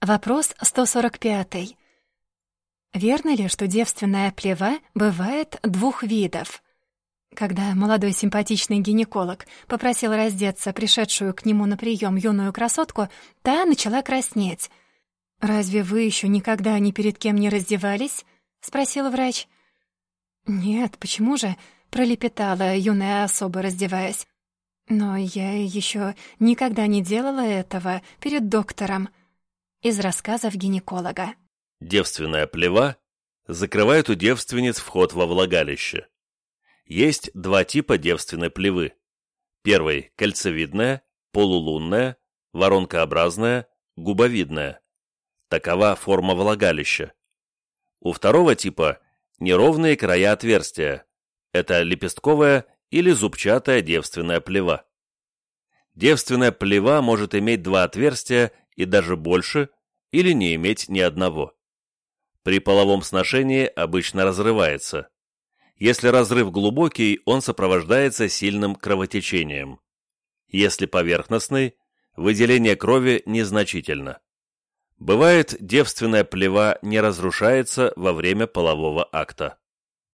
Вопрос 145. Верно ли, что девственная плева бывает двух видов? Когда молодой симпатичный гинеколог попросил раздеться пришедшую к нему на прием юную красотку, та начала краснеть. «Разве вы еще никогда ни перед кем не раздевались?» — спросил врач. «Нет, почему же?» — пролепетала юная особа, раздеваясь. «Но я еще никогда не делала этого перед доктором», из рассказов гинеколога. Девственная плева закрывает у девственниц вход во влагалище. Есть два типа девственной плевы. Первый – кольцевидная, полулунная, воронкообразная, губовидная. Такова форма влагалища. У второго типа – неровные края отверстия. Это лепестковая или зубчатая девственная плева. Девственная плева может иметь два отверстия и даже больше, или не иметь ни одного. При половом сношении обычно разрывается. Если разрыв глубокий, он сопровождается сильным кровотечением. Если поверхностный, выделение крови незначительно. Бывает, девственная плева не разрушается во время полового акта.